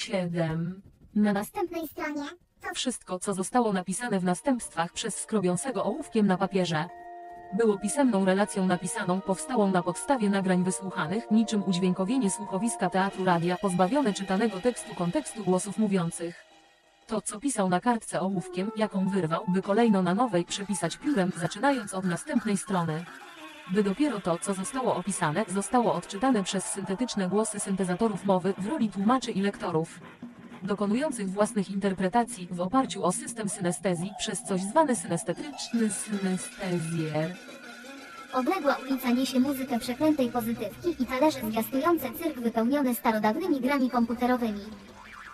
7. Na następnej stronie to wszystko, co zostało napisane w następstwach przez skrobiącego ołówkiem na papierze. Było pisemną relacją napisaną, powstałą na podstawie nagrań wysłuchanych, niczym udźwiękowienie słuchowiska teatru radia, pozbawione czytanego tekstu kontekstu głosów mówiących. To, co pisał na kartce ołówkiem, jaką wyrwał, by kolejno na nowej przepisać piórem, zaczynając od następnej strony. By dopiero to, co zostało opisane, zostało odczytane przez syntetyczne głosy syntezatorów mowy w roli tłumaczy i lektorów dokonujących własnych interpretacji w oparciu o system synestezji przez coś zwane synestetyczny synestezjer. Odległa ulica niesie muzykę przeklętej pozytywki i talerze zwiastujące cyrk wypełnione starodawnymi grami komputerowymi.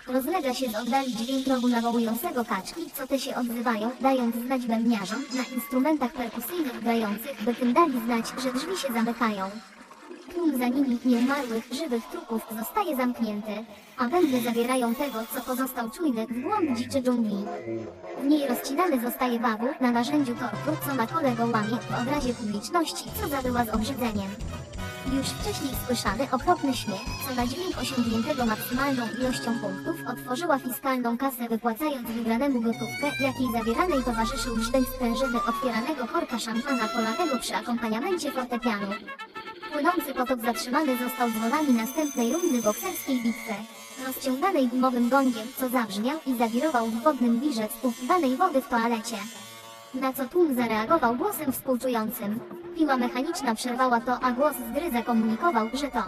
Rozlega się z oddali dźwięk rogu nawołującego kaczki, co te się odzywają, dając znać bębniarzom na instrumentach perkusyjnych grających, by tym dali znać, że drzwi się zamykają. Tłum za nimi nieumarłych, żywych trupów zostaje zamknięty, a węgle zabierają tego, co pozostał czujny w głąb dziczy dżungli. W niej rozcinany zostaje bawu na narzędziu tortur, co na kole go łamie w obrazie publiczności, co zabyła z obrzydzeniem. Już wcześniej słyszany okropny śmiech, co na dźwięk osiągniętego maksymalną ilością punktów otworzyła fiskalną kasę wypłacając wygranemu gotówkę, jakiej zabieranej towarzyszył brzdęk sprężyny otwieranego korka szampana polanego przy akompaniamencie fortepianu. Płynący potok zatrzymany został dzwonami następnej rundy bokserskiej bitwy. Rozciąganej gumowym gongiem, co zabrzmiał i zawirował w wodnym wirze spłukiwanej wody w toalecie. Na co tłum zareagował głosem współczującym. Piła mechaniczna przerwała to, a głos z gry zakomunikował, że to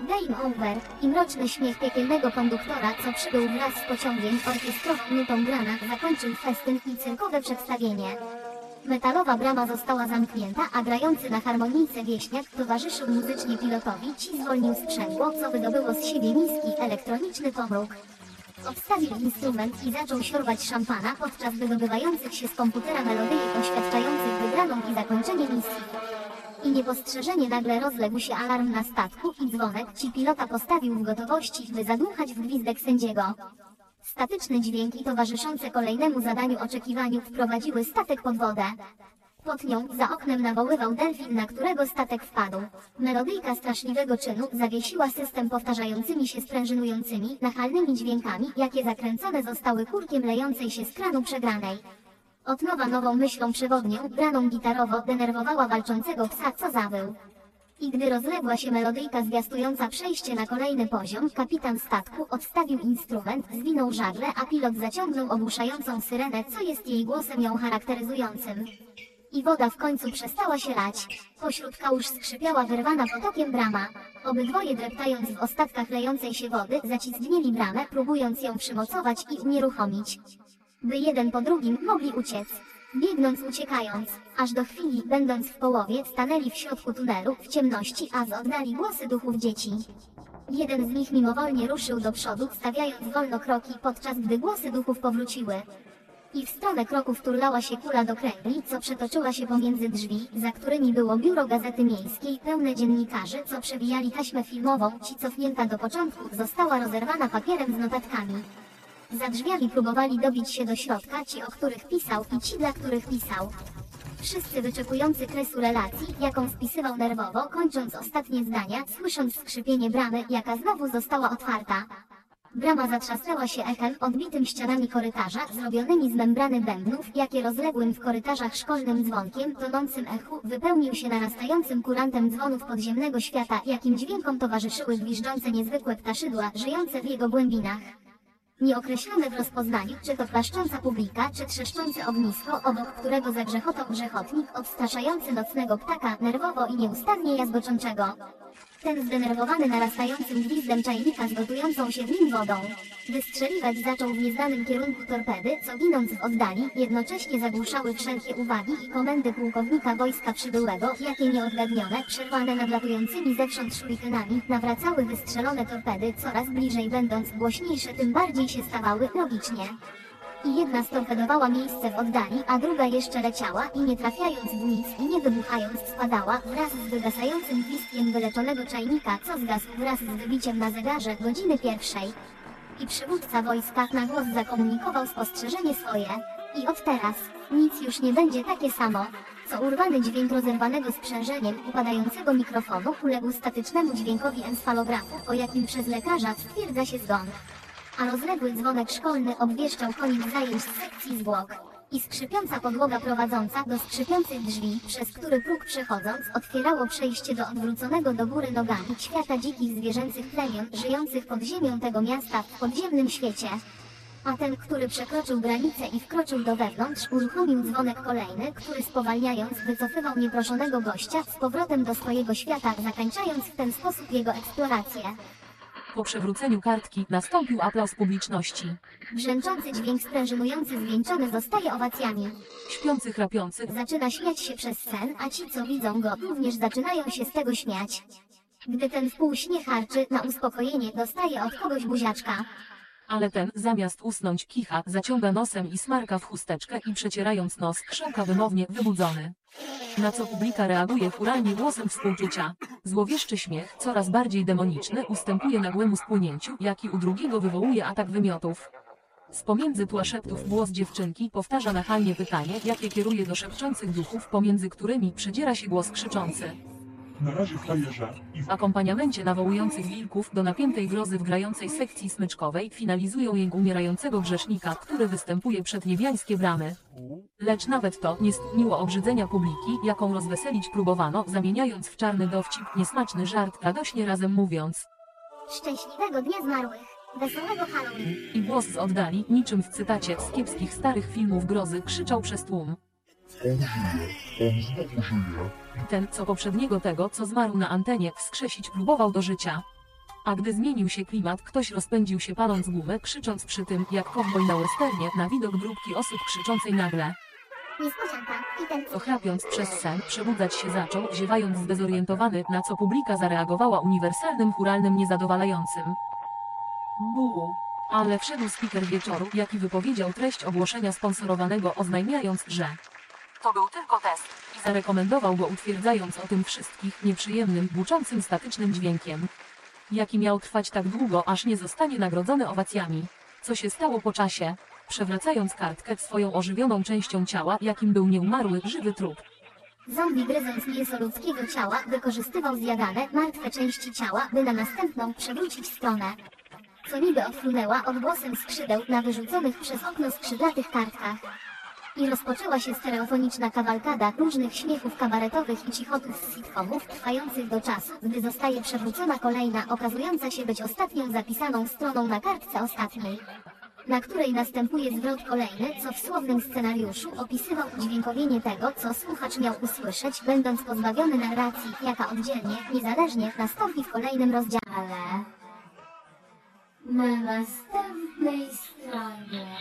Game over i mroczny śmiech piekielnego konduktora, co przybył wraz z pociągiem orkiestrowy Newton Grana, zakończył festyn i cyrkowe przedstawienie. Metalowa brama została zamknięta, a grający na harmonijce wieśniak towarzyszył muzycznie pilotowi, ci zwolnił sprzęgło, co wydobyło z siebie niski, elektroniczny pomruk. Odstawił instrument i zaczął siorbać szampana, podczas wydobywających się z komputera melodyjek oświadczających wygraną i zakończenie misji. I niepostrzeżenie nagle rozległ się alarm na statku i dzwonek ci pilota postawił w gotowości, by zadmuchać w gwizdek sędziego. Statyczne dźwięki towarzyszące kolejnemu zadaniu oczekiwaniu wprowadziły statek pod wodę. Pod nią, za oknem nawoływał delfin, na którego statek wpadł. Melodyjka straszliwego czynu zawiesiła system powtarzającymi się sprężynującymi, nachalnymi dźwiękami, jakie zakręcone zostały kurkiem lejącej się z kranu przegranej. Od nowa nową myślą przewodnią, braną gitarowo, denerwowała walczącego psa, co zawył. I gdy rozległa się melodyjka zwiastująca przejście na kolejny poziom, kapitan statku odstawił instrument, zwinął żagle, a pilot zaciągnął ogłuszającą syrenę, co jest jej głosem ją charakteryzującym. I woda w końcu przestała się lać. Pośród kałuż skrzypiała wyrwana potokiem brama. Obydwoje dreptając w ostatkach lejącej się wody, zacisknęli bramę, próbując ją przymocować i unieruchomić. By jeden po drugim mogli uciec biegnąc uciekając, aż do chwili, będąc w połowie, stanęli w środku tunelu, w ciemności, a z oddali głosy duchów dzieci. Jeden z nich mimowolnie ruszył do przodu, stawiając wolno kroki, podczas gdy głosy duchów powróciły. I w stronę kroków turlała się kula do kręgli, co przetoczyła się pomiędzy drzwi, za którymi było biuro Gazety Miejskiej, pełne dziennikarzy, co przewijali taśmę filmową, ci cofnięta do początku, została rozerwana papierem z notatkami. Za drzwiami próbowali dobić się do środka ci, o których pisał i ci, dla których pisał. Wszyscy wyczekujący kresu relacji, jaką spisywał nerwowo, kończąc ostatnie zdania, słysząc skrzypienie bramy, jaka znowu została otwarta. Brama zatrzasnęła się echem, odbitym ścianami korytarza, zrobionymi z membrany bębnów, jakie rozległym w korytarzach szkolnym dzwonkiem, tonącym echu, wypełnił się narastającym kurantem dzwonów podziemnego świata, jakim dźwiękom towarzyszyły gwiżdżące niezwykłe ptaszydła, żyjące w jego głębinach. Nieokreślone w rozpoznaniu, czy to plaszcząca publika, czy trzeszczące ognisko, obok którego zagrzechotał grzechotnik, odstraszający nocnego ptaka, nerwowo i nieustannie jazgoczącego. Ten zdenerwowany narastającym gwizdem czajnika z gotującą się w nim wodą. Wystrzeliwać zaczął w nieznanym kierunku torpedy, co ginąc w oddali, jednocześnie zagłuszały wszelkie uwagi i komendy pułkownika wojska przybyłego, jakie nieodgadnione, przerwane nadlatującymi zewsząd szurikenami, nawracały wystrzelone torpedy, coraz bliżej będąc głośniejsze tym bardziej się stawały, logicznie i jedna storpedowała miejsce w oddali, a druga jeszcze leciała i nie trafiając w nic i nie wybuchając spadała wraz z wygasającym gwizdkiem wyleczonego czajnika, co zgasł wraz z wybiciem na zegarze godziny pierwszej. I przywódca wojska na głos zakomunikował spostrzeżenie swoje. I od teraz, nic już nie będzie takie samo. Co urwany dźwięk rozerwanego sprzężeniem upadającego mikrofonu uległ statycznemu dźwiękowi encefalografu, o jakim przez lekarza stwierdza się zgon. A rozległy dzwonek szkolny obwieszczał koniec zajęć z sekcji zwłok. I skrzypiąca podłoga prowadząca do skrzypiących drzwi, przez który próg przechodząc, otwierało przejście do odwróconego do góry nogami świata dzikich zwierzęcych plemion, żyjących pod ziemią tego miasta w podziemnym świecie. A ten, który przekroczył granicę i wkroczył do wewnątrz, uruchomił dzwonek kolejny, który spowalniając wycofywał nieproszonego gościa z powrotem do swojego świata, zakończając w ten sposób jego eksplorację. Po przewróceniu kartki nastąpił aplauz publiczności. Brzęczący dźwięk sprężynujący zwieńczony zostaje owacjami. Śpiący chrapiący Zaczyna śmiać się przez sen, a ci, co widzą go, również zaczynają się z tego śmiać. Gdy ten w pół śnie harczy, na uspokojenie dostaje od kogoś buziaczka. Ale ten, zamiast usnąć, kicha, zaciąga nosem i smarka w chusteczkę i przecierając nos, krząka wymownie, wybudzony. Na co publika reaguje furalnie głosem współczucia. Złowieszczy śmiech, coraz bardziej demoniczny, ustępuje nagłemu spłynięciu, jaki u drugiego wywołuje atak wymiotów. Z pomiędzy tła szeptów głos dziewczynki powtarza nachalnie pytanie, jakie kieruje do szepczących duchów, pomiędzy którymi przedziera się głos krzyczący. Na razie frajerze i W akompaniamencie nawołujących wilków do napiętej grozy w grającej sekcji smyczkowej finalizują jęk umierającego grzesznika, który występuje przed niebiańskie bramy. Lecz nawet to nie stopniło obrzydzenia publiki, jaką rozweselić próbowano, zamieniając w czarny dowcip niesmaczny żart, radośnie razem mówiąc. Szczęśliwego Dnia Zmarłych. Wesołego Halloween. I głos z oddali, niczym w cytacie z kiepskich starych filmów grozy, krzyczał przez tłum. On żyje, on znowu żyje. Ten, co poprzedniego tego, co zmarł na antenie, wskrzesić próbował do życia. A gdy zmienił się klimat, ktoś rozpędził się paląc gumę, krzycząc przy tym, jak kowboj na westernie, na widok grupki osób krzyczącej nagle. Niespodzianka. I ten Co chrapiąc przez sen, przebudzać się zaczął, ziewając zdezorientowany, na co publika zareagowała uniwersalnym churalnym niezadowalającym. Bu. Ale wszedł speaker wieczoru, jaki wypowiedział treść ogłoszenia sponsorowanego, oznajmiając, że to był tylko test i zarekomendował go utwierdzając o tym wszystkich nieprzyjemnym, buczącym statycznym dźwiękiem. Jaki miał trwać tak długo, aż nie zostanie nagrodzony owacjami. Co się stało po czasie? Przewracając kartkę swoją ożywioną częścią ciała, jakim był nieumarły, żywy trup. zombie gryząc mięso ludzkiego ciała wykorzystywał zjadane, martwe części ciała, by na następną przewrócić stronę. Co niby odfrunęła odgłosem skrzydeł na wyrzuconych przez okno skrzydlatych kartkach. I rozpoczęła się stereofoniczna kawalkada różnych śmiechów kabaretowych i cichotów z sitcomów, trwających do czasu, gdy zostaje przewrócona kolejna, okazująca się być ostatnią zapisaną stroną na kartce ostatniej na której następuje zwrot kolejny, co w słownym scenariuszu opisywał udźwiękowienie tego, co słuchacz miał usłyszeć, będąc pozbawiony narracji, jaka oddzielnie, niezależnie, nastąpi w kolejnym rozdziale. Na następnej stronie